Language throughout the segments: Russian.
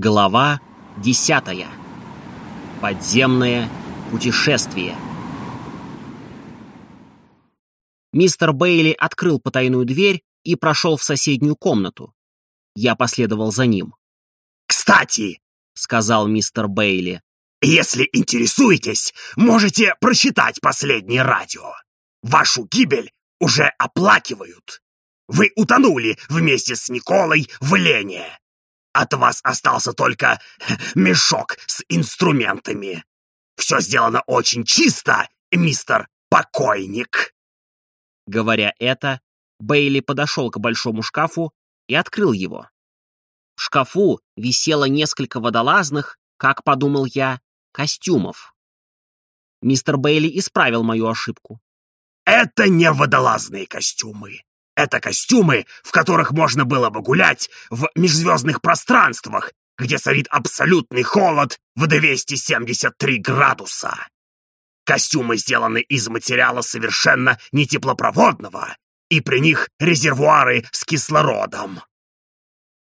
Глава десятая. Подземное путешествие. Мистер Бейли открыл потайную дверь и прошел в соседнюю комнату. Я последовал за ним. «Кстати», — сказал мистер Бейли, «если интересуетесь, можете прочитать последнее радио. Вашу гибель уже оплакивают. Вы утонули вместе с Николой в Лене. От вас остался только мешок с инструментами. Все сделано очень чисто, мистер покойник. Говоря это, Бейли подошел к большому шкафу и открыл его. В шкафу висело несколько водолазных, как подумал я, костюмов. Мистер Бейли исправил мою ошибку. Это не водолазные костюмы. Это костюмы, в которых можно было бы гулять в межзвездных пространствах, где царит абсолютный холод в 273 градуса. Костюмы сделаны из материала совершенно нетеплопроводного, и при них резервуары с кислородом.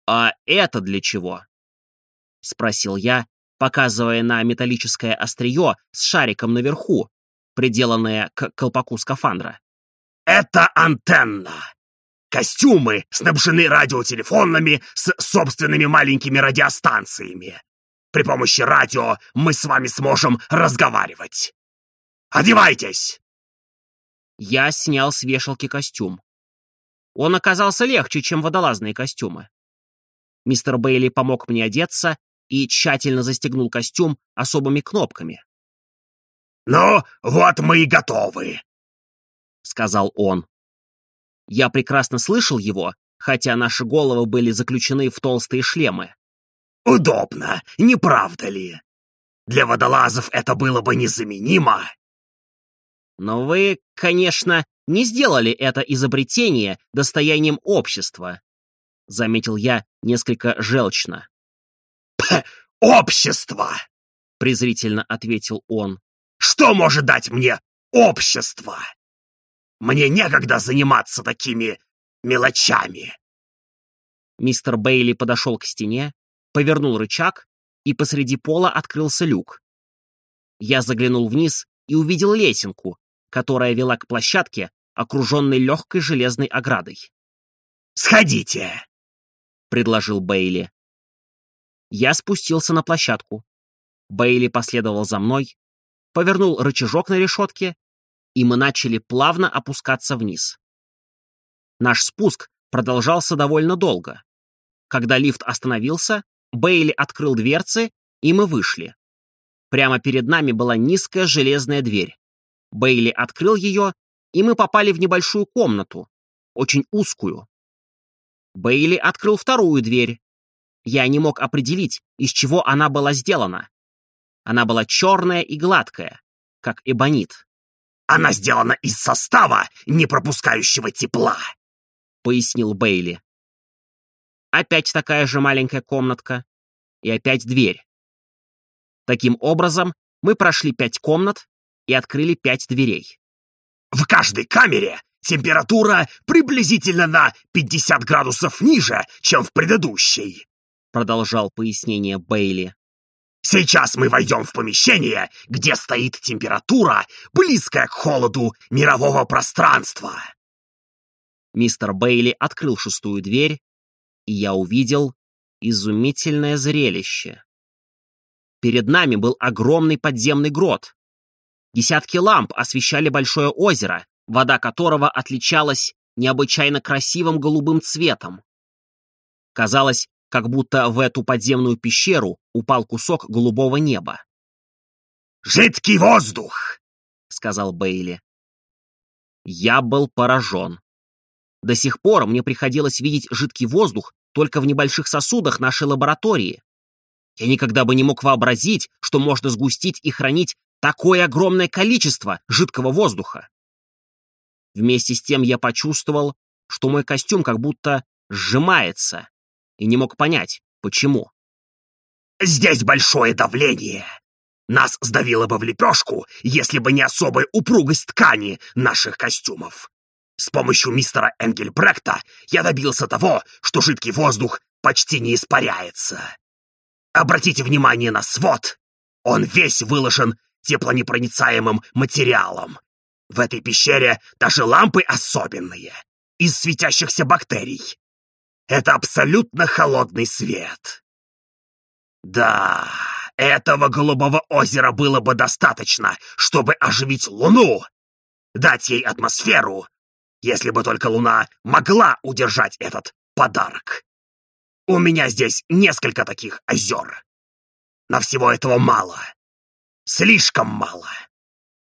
«А это для чего?» — спросил я, показывая на металлическое острие с шариком наверху, приделанная к колпаку скафандра. «Это антенна. Костюмы снабжены радиотелефонами с собственными маленькими радиостанциями. При помощи радио мы с вами сможем разговаривать. Одевайтесь!» Я снял с вешалки костюм. Он оказался легче, чем водолазные костюмы. Мистер Бейли помог мне одеться и тщательно застегнул костюм особыми кнопками. «Ну, вот мы и готовы», — сказал он. Я прекрасно слышал его, хотя наши головы были заключены в толстые шлемы. «Удобно, не правда ли? Для водолазов это было бы незаменимо». «Но вы, конечно, не сделали это изобретение достоянием общества», — заметил я несколько желчно. «Общество!» — презрительно ответил он. Что может дать мне общество? Мне некогда заниматься такими мелочами. Мистер Бейли подошел к стене, повернул рычаг, и посреди пола открылся люк. Я заглянул вниз и увидел лесенку, которая вела к площадке, окруженной легкой железной оградой. «Сходите!» — предложил Бейли. Я спустился на площадку. Бейли последовал за мной, повернул рычажок на решетке, и мы начали плавно опускаться вниз. Наш спуск продолжался довольно долго. Когда лифт остановился, Бейли открыл дверцы, и мы вышли. Прямо перед нами была низкая железная дверь. Бейли открыл ее, и мы попали в небольшую комнату, очень узкую. Бейли открыл вторую дверь. Я не мог определить, из чего она была сделана. Она была черная и гладкая, как эбонит. «Она сделана из состава, не пропускающего тепла», — пояснил Бейли. Опять такая же маленькая комнатка. И опять дверь. Таким образом, мы прошли пять комнат и открыли пять дверей. «В каждой камере температура приблизительно на 50 градусов ниже, чем в предыдущей», — продолжал пояснение Бейли. Сейчас мы войдем в помещение, где стоит температура, близкая к холоду мирового пространства. Мистер Бейли открыл шестую дверь, и я увидел изумительное зрелище. Перед нами был огромный подземный грот. Десятки ламп освещали большое озеро, вода которого отличалась необычайно красивым голубым цветом. Казалось, как будто в эту подземную пещеру упал кусок голубого неба. «Жидкий воздух!» — сказал Бейли. Я был поражен. До сих пор мне приходилось видеть жидкий воздух только в небольших сосудах нашей лаборатории. Я никогда бы не мог вообразить, что можно сгустить и хранить такое огромное количество жидкого воздуха. Вместе с тем я почувствовал, что мой костюм как будто сжимается, и не мог понять, почему. «Здесь большое давление. Нас сдавило бы в лепешку, если бы не особая упругость ткани наших костюмов. С помощью мистера Энгельбректа я добился того, что жидкий воздух почти не испаряется». Обратите внимание на свод. Он весь выложен теплонепроницаемым материалом. В этой пещере даже лампы особенные, из светящихся бактерий. Это абсолютно холодный свет. Да, этого голубого озера было бы достаточно, чтобы оживить Луну, дать ей атмосферу, если бы только Луна могла удержать этот подарок. У меня здесь несколько таких озер. Но всего этого мало. Слишком мало.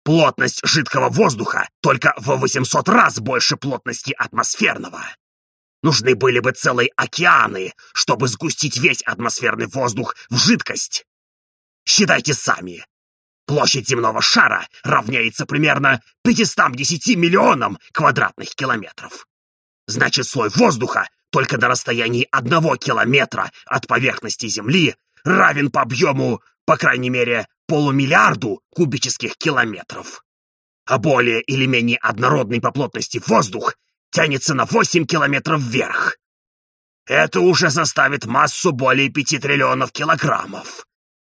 Плотность жидкого воздуха только в 800 раз больше плотности атмосферного. Нужны были бы целые океаны, чтобы сгустить весь атмосферный воздух в жидкость. Считайте сами. Площадь земного шара равняется примерно 510 миллионам квадратных километров. Значит, слой воздуха только до расстояния одного километра от поверхности Земли равен по объему, по крайней мере, полумиллиарду кубических километров. А более или менее однородный по плотности воздух тянется на 8 километров вверх. Это уже составит массу более 5 триллионов килограммов.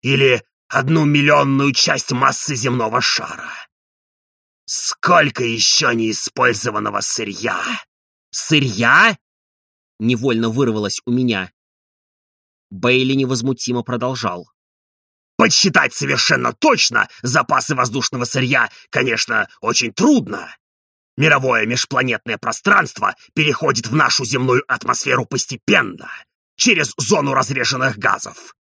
Или одну миллионную часть массы земного шара. Сколько еще неиспользованного сырья! Сырья? Невольно вырвалось у меня. Бейли невозмутимо продолжал. Подсчитать совершенно точно запасы воздушного сырья, конечно, очень трудно. Мировое межпланетное пространство переходит в нашу земную атмосферу постепенно, через зону разреженных газов.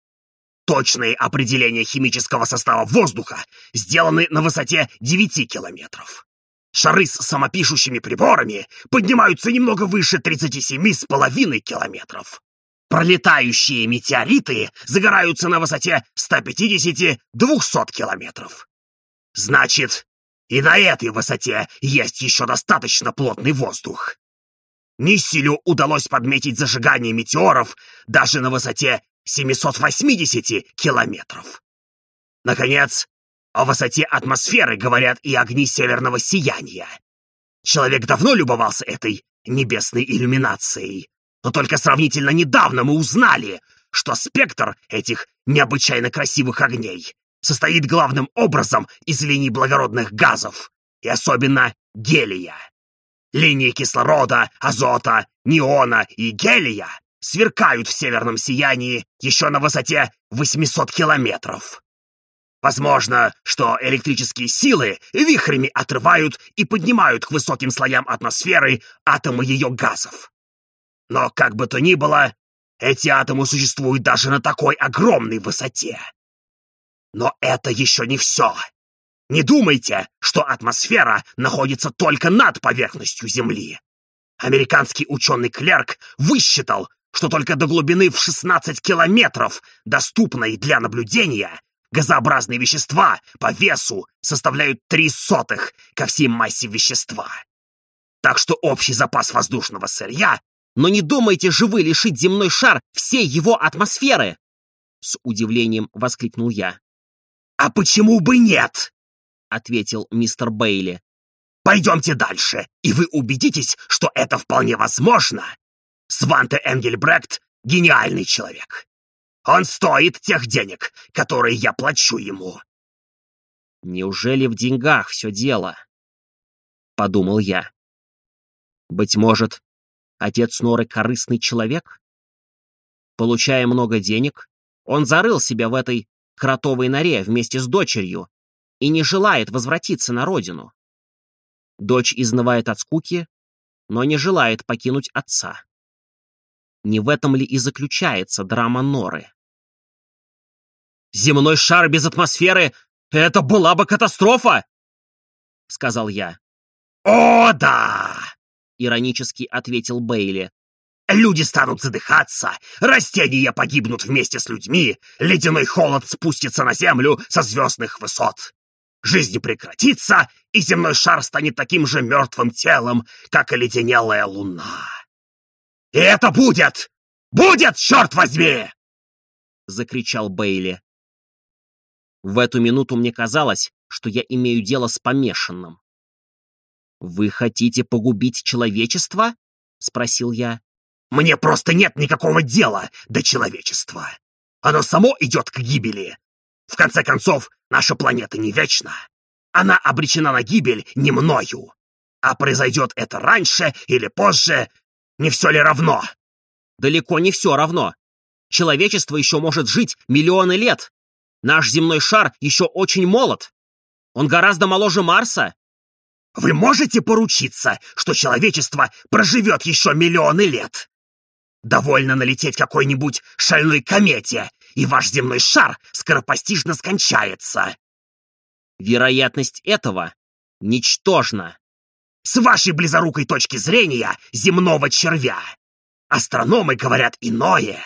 Точные определения химического состава воздуха сделаны на высоте 9 километров. Шары с самопишущими приборами поднимаются немного выше 37,5 километров. Пролетающие метеориты загораются на высоте 150-200 километров. Значит, и на этой высоте есть еще достаточно плотный воздух. Нисселю удалось подметить зажигание метеоров даже на высоте 780 километров. Наконец, о высоте атмосферы говорят и огни северного сияния. Человек давно любовался этой небесной иллюминацией, но только сравнительно недавно мы узнали, что спектр этих необычайно красивых огней состоит главным образом из линий благородных газов, и особенно гелия. Линии кислорода, азота, неона и гелия сверкают в северном сиянии еще на высоте 800 километров. Возможно, что электрические силы вихрями отрывают и поднимают к высоким слоям атмосферы атомы ее газов. Но как бы то ни было, эти атомы существуют даже на такой огромной высоте. Но это еще не все. Не думайте, что атмосфера находится только над поверхностью Земли. Американский ученый-клерк высчитал, что только до глубины в 16 километров, доступной для наблюдения, газообразные вещества по весу составляют три сотых ко всей массе вещества. Так что общий запас воздушного сырья но не думайте же вы лишить земной шар всей его атмосферы!» С удивлением воскликнул я. «А почему бы нет?» — ответил мистер Бейли. «Пойдемте дальше, и вы убедитесь, что это вполне возможно. Сванте Энгельбрект — гениальный человек. Он стоит тех денег, которые я плачу ему». «Неужели в деньгах все дело?» — подумал я. «Быть может, Отец Норы корыстный человек? Получая много денег, он зарыл себя в этой кротовой норе вместе с дочерью и не желает возвратиться на родину. Дочь изнывает от скуки, но не желает покинуть отца. Не в этом ли и заключается драма Норы? «Земной шар без атмосферы — это была бы катастрофа!» — сказал я. «О, да!» иронически ответил Бейли. Люди станут задыхаться, растения погибнут вместе с людьми, ледяной холод спустится на землю со звездных высот. Жизнь прекратится, и земной шар станет таким же мертвым телом, как и леденелая луна. И это будет! Будет, черт возьми! Закричал Бейли. В эту минуту мне казалось, что я имею дело с помешанным. «Вы хотите погубить человечество?» — спросил я. «Мне просто нет никакого дела до человечества. Оно само идет к гибели. В конце концов, наша планета не вечна. Она обречена на гибель не мною. А произойдет это раньше или позже, не все ли равно? Далеко не все равно. Человечество еще может жить миллионы лет. Наш земной шар еще очень молод. Он гораздо моложе Марса. Вы можете поручиться, что человечество проживет еще миллионы лет? Довольно налететь какой-нибудь шальной комете, и ваш земной шар скоропостижно скончается. Вероятность этого ничтожна. С вашей близорукой точки зрения земного червя. Астрономы говорят иное.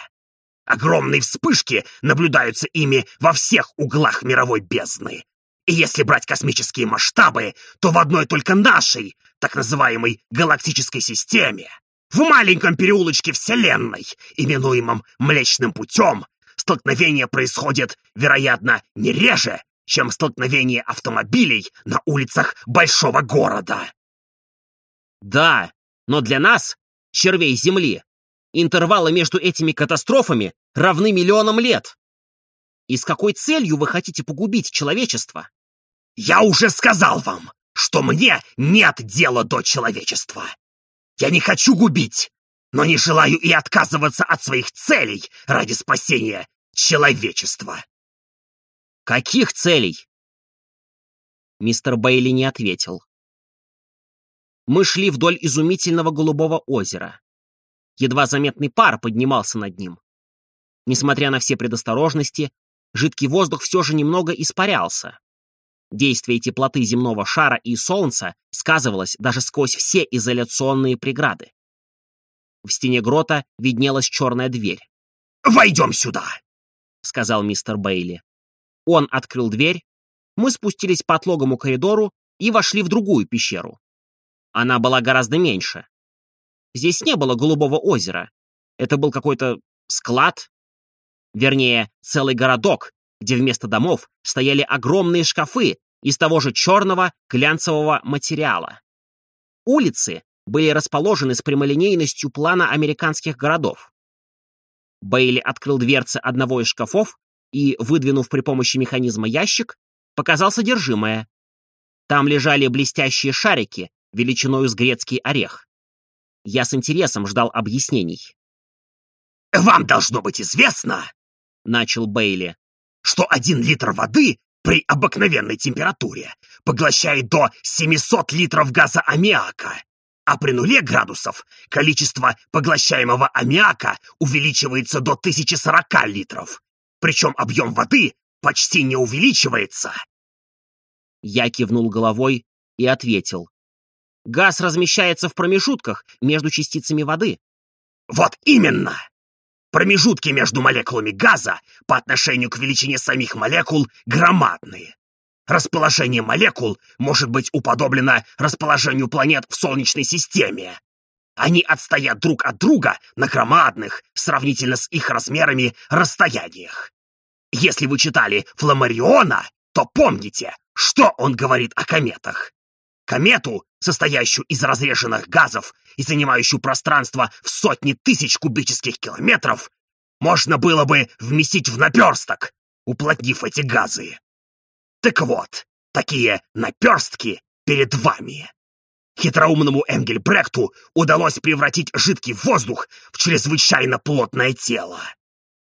Огромные вспышки наблюдаются ими во всех углах мировой бездны. И если брать космические масштабы, то в одной только нашей, так называемой галактической системе, в маленьком переулочке Вселенной, именуемом Млечным Путем, столкновение происходит, вероятно, не реже, чем столкновение автомобилей на улицах большого города. Да, но для нас, червей Земли, интервалы между этими катастрофами равны миллионам лет. И с какой целью вы хотите погубить человечество? Я уже сказал вам, что мне нет дела до человечества. Я не хочу губить, но не желаю и отказываться от своих целей ради спасения человечества. Каких целей? Мистер Бейли не ответил. Мы шли вдоль изумительного голубого озера. Едва заметный пар поднимался над ним. Несмотря на все предосторожности, жидкий воздух все же немного испарялся. Действие теплоты земного шара и Солнца сказывалось даже сквозь все изоляционные преграды. В стене грота виднелась черная дверь. «Войдем сюда!» — сказал мистер Бейли. Он открыл дверь, мы спустились по отлогому коридору и вошли в другую пещеру. Она была гораздо меньше. Здесь не было голубого озера. Это был какой-то склад. Вернее, целый городок, где вместо домов стояли огромные шкафы из того же черного глянцевого материала. Улицы были расположены с прямолинейностью плана американских городов. Бейли открыл дверцы одного из шкафов и, выдвинув при помощи механизма ящик, показал содержимое. Там лежали блестящие шарики, величиною с грецкий орех. Я с интересом ждал объяснений. «Вам должно быть известно», — начал Бейли, «что один литр воды при обыкновенной температуре поглощает до 700 литров газа аммиака, а при нуле градусов количество поглощаемого аммиака увеличивается до 1040 литров, причем объем воды почти не увеличивается. Я кивнул головой и ответил. Газ размещается в промежутках между частицами воды. Вот именно! Промежутки между молекулами газа по отношению к величине самих молекул громадные. Расположение молекул может быть уподоблено расположению планет в Солнечной системе. Они отстоят друг от друга на громадных, сравнительно с их размерами, расстояниях. Если вы читали Фламариона, то помните, что он говорит о кометах. Комету, состоящую из разреженных газов и занимающую пространство в сотни тысяч кубических километров, можно было бы вместить в наперсток, уплотнив эти газы. Так вот, такие наперстки перед вами. Хитроумному Энгельбрехту удалось превратить жидкий воздух в чрезвычайно плотное тело.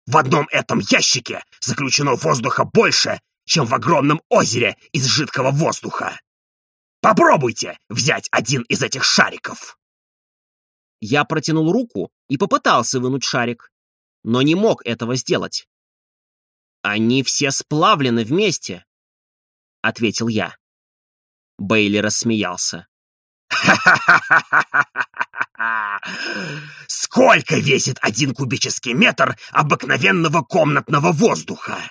В одном этом ящике заключено воздуха больше, чем в огромном озере из жидкого воздуха. Попробуйте взять один из этих шариков. Я протянул руку и попытался вынуть шарик, но не мог этого сделать. Они все сплавлены вместе, — ответил я. Бейли рассмеялся. Сколько весит один кубический метр обыкновенного комнатного воздуха?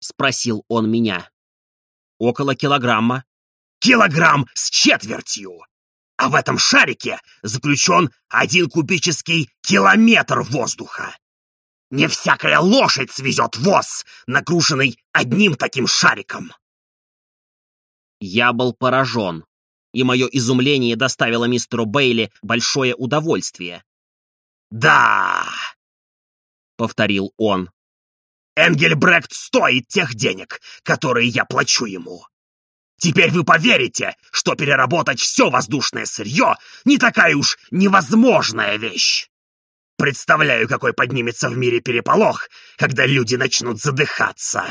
Спросил он меня. Около килограмма. Килограмм с четвертью. А в этом шарике заключен один кубический километр воздуха. Не всякая лошадь свезет воз, нагруженный одним таким шариком. Я был поражен, и мое изумление доставило мистеру Бейли большое удовольствие. «Да!» — повторил он. Энгельбрект стоит тех денег, которые я плачу ему. Теперь вы поверите, что переработать все воздушное сырье не такая уж невозможная вещь. Представляю, какой поднимется в мире переполох, когда люди начнут задыхаться.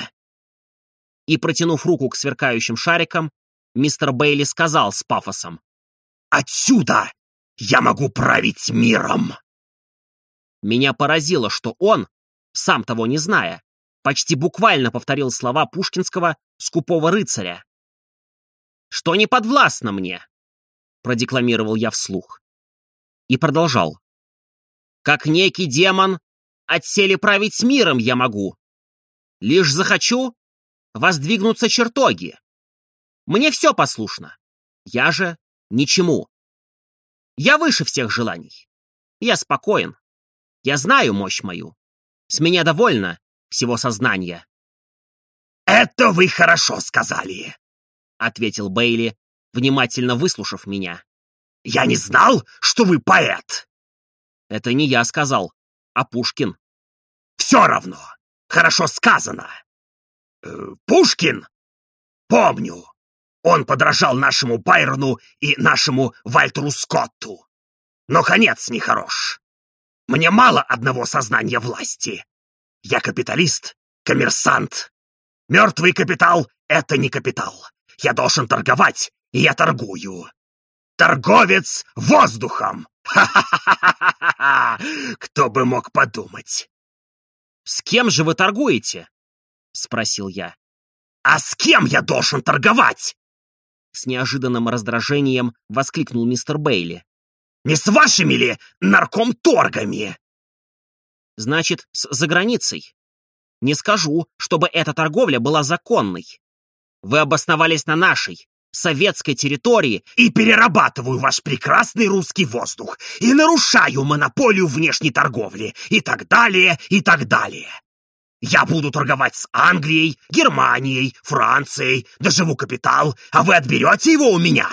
И, протянув руку к сверкающим шарикам, мистер Бейли сказал с пафосом. «Отсюда я могу править миром!» Меня поразило, что он, сам того не зная, почти буквально повторил слова пушкинского «скупого рыцаря». «Что не подвластно мне», — продекламировал я вслух. И продолжал. «Как некий демон, отсели править миром я могу. Лишь захочу, воздвигнутся чертоги. Мне все послушно. Я же ничему. Я выше всех желаний. Я спокоен. Я знаю мощь мою. С меня довольно всего сознания. «Это вы хорошо сказали», — ответил Бейли, внимательно выслушав меня. «Я не знал, что вы поэт». «Это не я сказал, а Пушкин». «Все равно. Хорошо сказано. Э, Пушкин? Помню. Он подражал нашему Байрону и нашему Вальтеру Скотту. Но конец нехорош. Мне мало одного сознания власти. Я капиталист, коммерсант. Мертвый капитал — это не капитал. Я должен торговать, и я торгую. Торговец воздухом! Ха-ха-ха-ха-ха! Кто бы мог подумать? «С кем же вы торгуете?» — спросил я. «А с кем я должен торговать?» С неожиданным раздражением воскликнул мистер Бейли. «Не с вашими ли наркомторгами?» значит, с заграницей. Не скажу, чтобы эта торговля была законной. Вы обосновались на нашей, советской территории и перерабатываю ваш прекрасный русский воздух, и нарушаю монополию внешней торговли, и так далее, и так далее. Я буду торговать с Англией, Германией, Францией, доживу капитал, а вы отберете его у меня.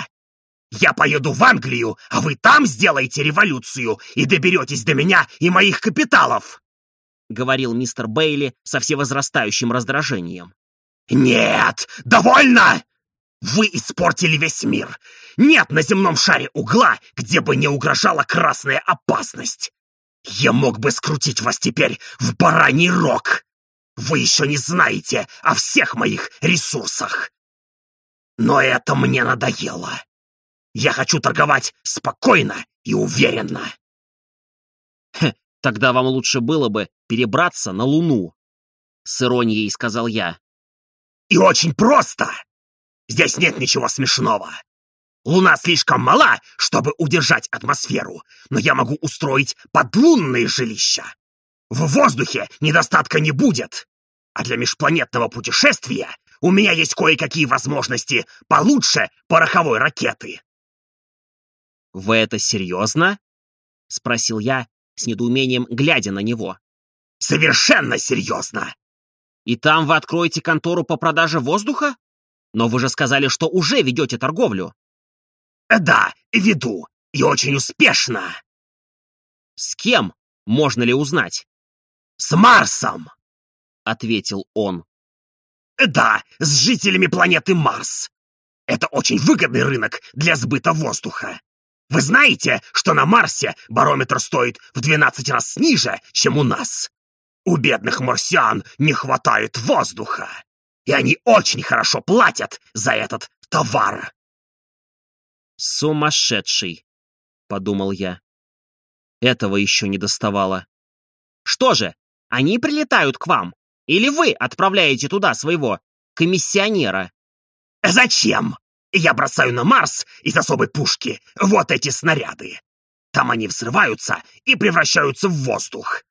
Я поеду в Англию, а вы там сделаете революцию и доберетесь до меня и моих капиталов!» — говорил мистер Бейли со всевозрастающим раздражением. «Нет, довольно! Вы испортили весь мир. Нет на земном шаре угла, где бы не угрожала красная опасность. Я мог бы скрутить вас теперь в бараний рог. Вы еще не знаете о всех моих ресурсах. Но это мне надоело. Я хочу торговать спокойно и уверенно. Хе, тогда вам лучше было бы перебраться на Луну, с иронией сказал я. И очень просто. Здесь нет ничего смешного. Луна слишком мала, чтобы удержать атмосферу, но я могу устроить подлунные жилища. В воздухе недостатка не будет. А для межпланетного путешествия у меня есть кое-какие возможности получше пороховой ракеты. «Вы это серьезно?» — спросил я, с недоумением глядя на него. «Совершенно серьезно!» «И там вы откроете контору по продаже воздуха? Но вы же сказали, что уже ведете торговлю». «Да, веду, и очень успешно». «С кем? Можно ли узнать?» «С Марсом!» — ответил он. «Да, с жителями планеты Марс. Это очень выгодный рынок для сбыта воздуха. Вы знаете, что на Марсе барометр стоит в 12 раз ниже, чем у нас? У бедных марсиан не хватает воздуха, и они очень хорошо платят за этот товар. «Сумасшедший!» — подумал я. Этого еще не доставало. «Что же, они прилетают к вам? Или вы отправляете туда своего комиссионера?» «Зачем?» Я бросаю на Марс из особой пушки вот эти снаряды. Там они взрываются и превращаются в воздух.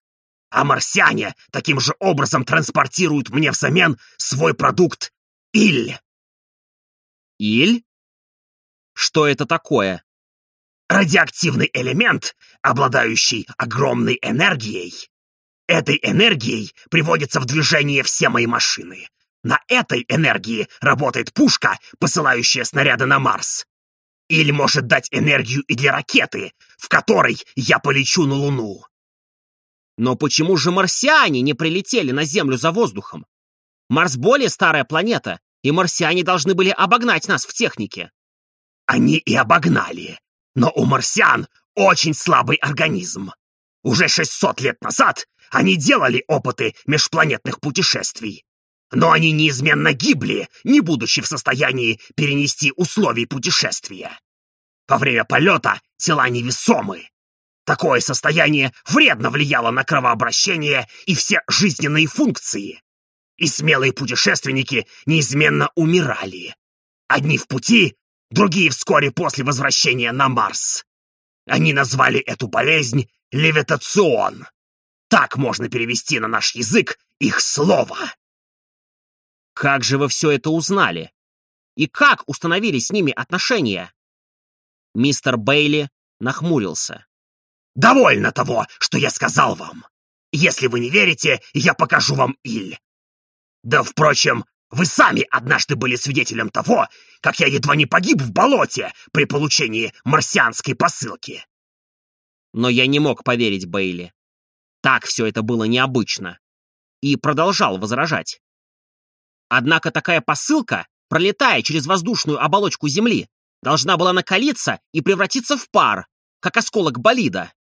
А марсиане таким же образом транспортируют мне взамен свой продукт Иль. Иль? Что это такое? Радиоактивный элемент, обладающий огромной энергией. Этой энергией приводятся в движение все мои машины. На этой энергии работает пушка, посылающая снаряды на Марс. Или может дать энергию и для ракеты, в которой я полечу на Луну. Но почему же марсиане не прилетели на Землю за воздухом? Марс более старая планета, и марсиане должны были обогнать нас в технике. Они и обогнали. Но у марсиан очень слабый организм. Уже 600 лет назад они делали опыты межпланетных путешествий. Но они неизменно гибли, не будучи в состоянии перенести условий путешествия. Во время полета тела невесомы. Такое состояние вредно влияло на кровообращение и все жизненные функции. И смелые путешественники неизменно умирали. Одни в пути, другие вскоре после возвращения на Марс. Они назвали эту болезнь левитацион. Так можно перевести на наш язык их слово. Как же вы все это узнали? И как установили с ними отношения? Мистер Бейли нахмурился. «Довольно того, что я сказал вам. Если вы не верите, я покажу вам Иль. Да, впрочем, вы сами однажды были свидетелем того, как я едва не погиб в болоте при получении марсианской посылки. Но я не мог поверить Бейли. Так все это было необычно. И продолжал возражать. Однако такая посылка, пролетая через воздушную оболочку Земли, должна была накалиться и превратиться в пар, как осколок болида.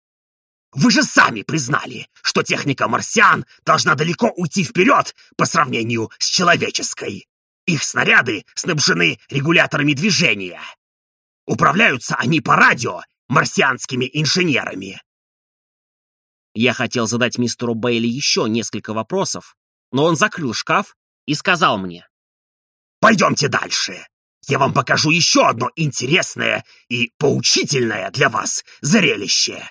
Вы же сами признали, что техника марсиан должна далеко уйти вперед по сравнению с человеческой. Их снаряды снабжены регуляторами движения. Управляются они по радио марсианскими инженерами. Я хотел задать мистеру Бейли еще несколько вопросов, но он закрыл шкаф и сказал мне. «Пойдемте дальше. Я вам покажу еще одно интересное и поучительное для вас зрелище».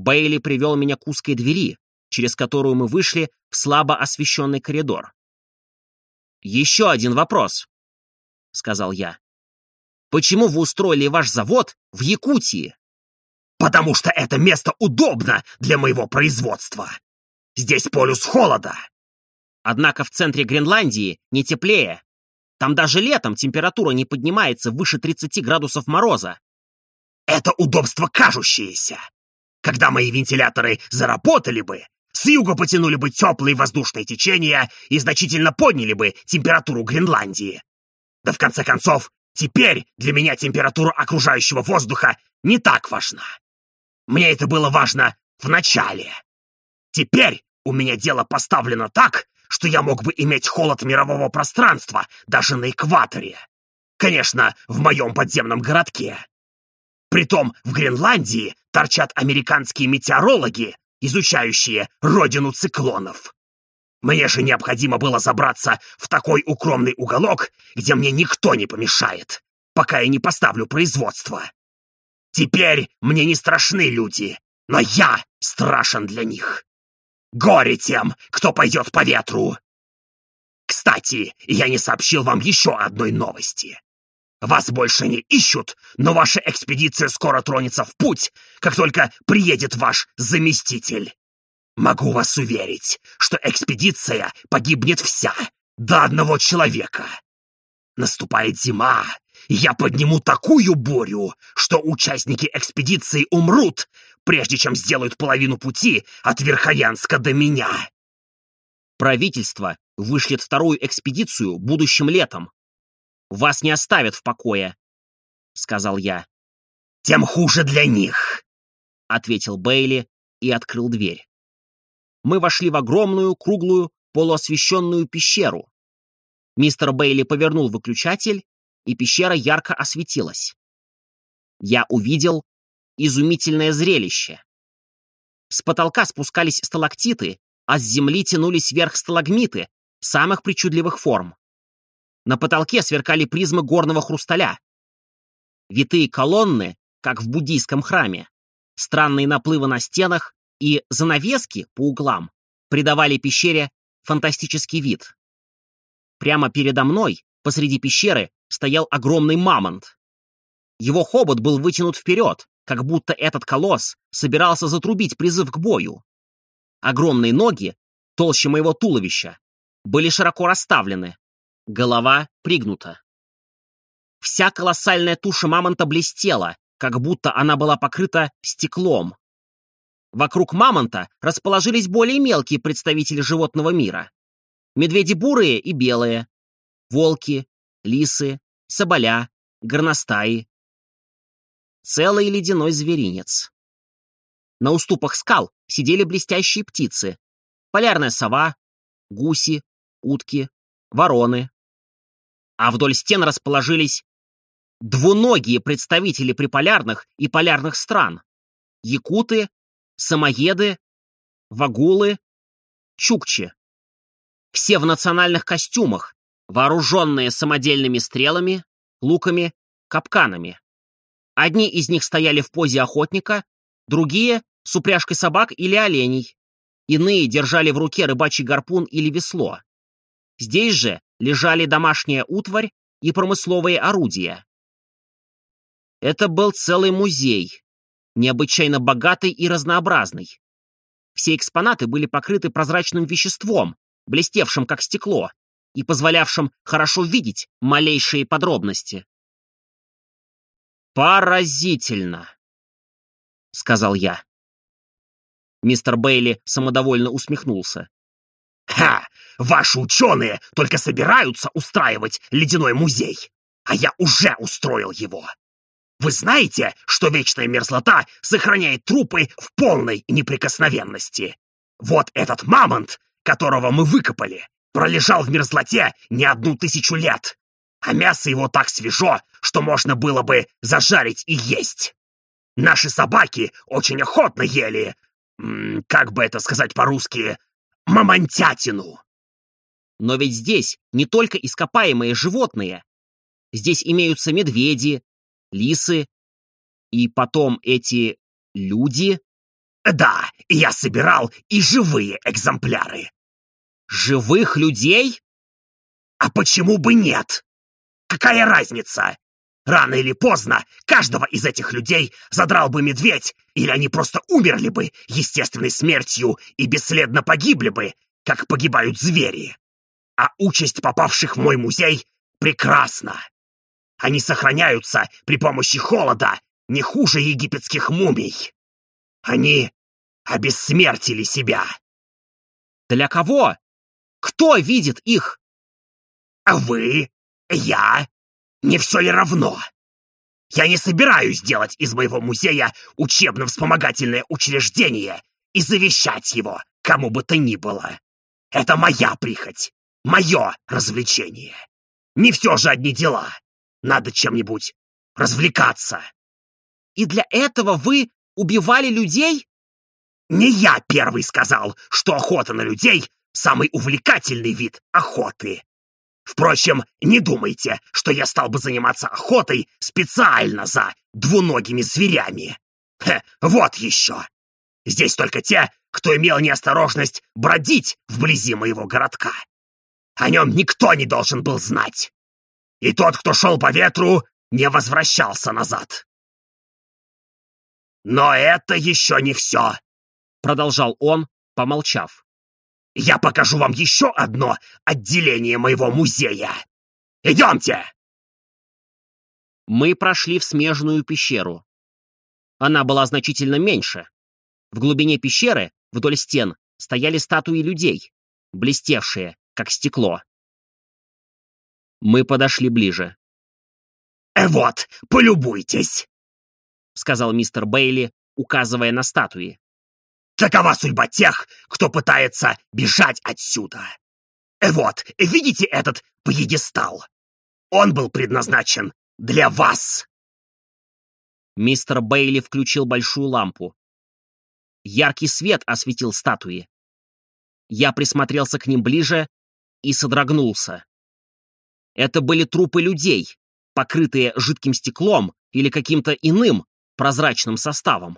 Бейли привел меня к узкой двери, через которую мы вышли в слабо освещенный коридор. «Еще один вопрос», — сказал я. «Почему вы устроили ваш завод в Якутии?» «Потому что это место удобно для моего производства. Здесь полюс холода». «Однако в центре Гренландии не теплее. Там даже летом температура не поднимается выше 30 градусов мороза». «Это удобство кажущееся. Когда мои вентиляторы заработали бы, с юга потянули бы теплые воздушные течения и значительно подняли бы температуру Гренландии. Да в конце концов, теперь для меня температура окружающего воздуха не так важна. Мне это было важно в начале. Теперь у меня дело поставлено так, что я мог бы иметь холод мирового пространства даже на экваторе. Конечно, в моем подземном городке. Притом в Гренландии торчат американские метеорологи, изучающие родину циклонов. Мне же необходимо было забраться в такой укромный уголок, где мне никто не помешает, пока я не поставлю производство. Теперь мне не страшны люди, но я страшен для них. Горе тем, кто пойдет по ветру. Кстати, я не сообщил вам еще одной новости. Вас больше не ищут, но ваша экспедиция скоро тронется в путь, как только приедет ваш заместитель. Могу вас уверить, что экспедиция погибнет вся, до одного человека. Наступает зима, и я подниму такую бурю, что участники экспедиции умрут, прежде чем сделают половину пути от Верхоянска до меня. Правительство вышлет вторую экспедицию будущим летом, вас не оставят в покое», — сказал я. «Тем хуже для них», — ответил Бейли и открыл дверь. Мы вошли в огромную, круглую, полуосвещенную пещеру. Мистер Бейли повернул выключатель, и пещера ярко осветилась. Я увидел изумительное зрелище. С потолка спускались сталактиты, а с земли тянулись вверх сталагмиты самых причудливых форм. На потолке сверкали призмы горного хрусталя. Витые колонны, как в буддийском храме, странные наплывы на стенах и занавески по углам придавали пещере фантастический вид. Прямо передо мной, посреди пещеры, стоял огромный мамонт. Его хобот был вытянут вперед, как будто этот колосс собирался затрубить призыв к бою. Огромные ноги, толще моего туловища, были широко расставлены, голова пригнута. Вся колоссальная туша мамонта блестела, как будто она была покрыта стеклом. Вокруг мамонта расположились более мелкие представители животного мира. Медведи бурые и белые, волки, лисы, соболя, горностаи. Целый ледяной зверинец. На уступах скал сидели блестящие птицы. Полярная сова, гуси, утки, вороны. А вдоль стен расположились двуногие представители приполярных и полярных стран. Якуты, самоеды, вагулы, чукчи. Все в национальных костюмах, вооруженные самодельными стрелами, луками, капканами. Одни из них стояли в позе охотника, другие — с упряжкой собак или оленей. Иные держали в руке рыбачий гарпун или весло. Здесь же лежали домашняя утварь и промысловые орудия. Это был целый музей, необычайно богатый и разнообразный. Все экспонаты были покрыты прозрачным веществом, блестевшим как стекло, и позволявшим хорошо видеть малейшие подробности. «Поразительно!» — сказал я. Мистер Бейли самодовольно усмехнулся. «Ха! Ваши ученые только собираются устраивать ледяной музей, а я уже устроил его. Вы знаете, что вечная мерзлота сохраняет трупы в полной неприкосновенности? Вот этот мамонт, которого мы выкопали, пролежал в мерзлоте не одну тысячу лет, а мясо его так свежо, что можно было бы зажарить и есть. Наши собаки очень охотно ели, как бы это сказать по-русски, мамонтятину. Но ведь здесь не только ископаемые животные. Здесь имеются медведи, лисы и потом эти люди. Да, я собирал и живые экземпляры. Живых людей? А почему бы нет? Какая разница? Рано или поздно каждого из этих людей задрал бы медведь, или они просто умерли бы естественной смертью и бесследно погибли бы, как погибают звери. А участь попавших в мой музей прекрасна. Они сохраняются при помощи холода не хуже египетских мумий. Они обессмертили себя. Для кого? Кто видит их? А вы? Я? Не все ли равно? Я не собираюсь делать из моего музея учебно-вспомогательное учреждение и завещать его кому бы то ни было. Это моя прихоть, мое развлечение. Не все же одни дела. Надо чем-нибудь развлекаться. И для этого вы убивали людей? Не я первый сказал, что охота на людей — самый увлекательный вид охоты. Впрочем, не думайте, что я стал бы заниматься охотой специально за двуногими зверями. Хе, вот еще. Здесь только те, кто имел неосторожность бродить вблизи моего городка. О нем никто не должен был знать и тот, кто шел по ветру, не возвращался назад. «Но это еще не все», — продолжал он, помолчав. «Я покажу вам еще одно отделение моего музея. Идемте!» Мы прошли в смежную пещеру. Она была значительно меньше. В глубине пещеры, вдоль стен, стояли статуи людей, блестевшие, как стекло. Мы подошли ближе. «Э, «Вот, полюбуйтесь!» — сказал мистер Бейли, указывая на статуи. «Такова судьба тех, кто пытается бежать отсюда. Э, вот, видите этот пьедестал? Он был предназначен для вас!» Мистер Бейли включил большую лампу. Яркий свет осветил статуи. Я присмотрелся к ним ближе и содрогнулся. Это были трупы людей, покрытые жидким стеклом или каким-то иным прозрачным составом.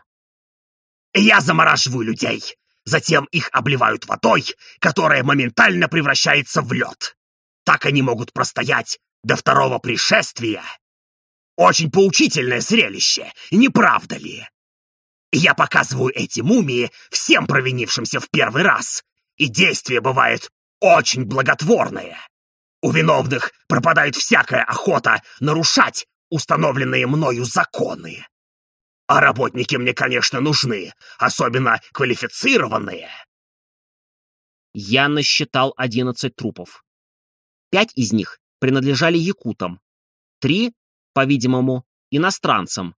«Я замораживаю людей, затем их обливают водой, которая моментально превращается в лед. Так они могут простоять до второго пришествия. Очень поучительное зрелище, не правда ли? Я показываю эти мумии всем провинившимся в первый раз, и действие бывает очень благотворное. У виновных пропадает всякая охота нарушать установленные мною законы. А работники мне, конечно, нужны, особенно квалифицированные. Я насчитал одиннадцать трупов. Пять из них принадлежали якутам, три, по-видимому, иностранцам.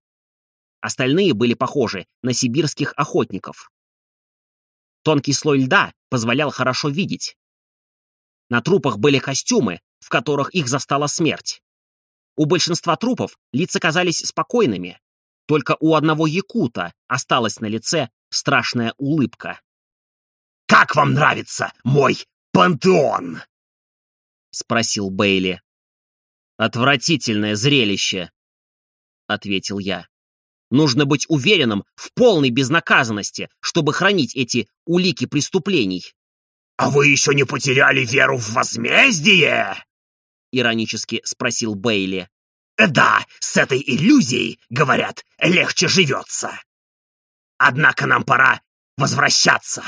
Остальные были похожи на сибирских охотников. Тонкий слой льда позволял хорошо видеть. На трупах были костюмы, в которых их застала смерть. У большинства трупов лица казались спокойными. Только у одного якута осталась на лице страшная улыбка. «Как вам нравится мой пантеон?» — спросил Бейли. «Отвратительное зрелище», — ответил я. «Нужно быть уверенным в полной безнаказанности, чтобы хранить эти улики преступлений». «А вы еще не потеряли веру в возмездие?» — иронически спросил Бейли. «Да, с этой иллюзией, говорят, легче живется. Однако нам пора возвращаться».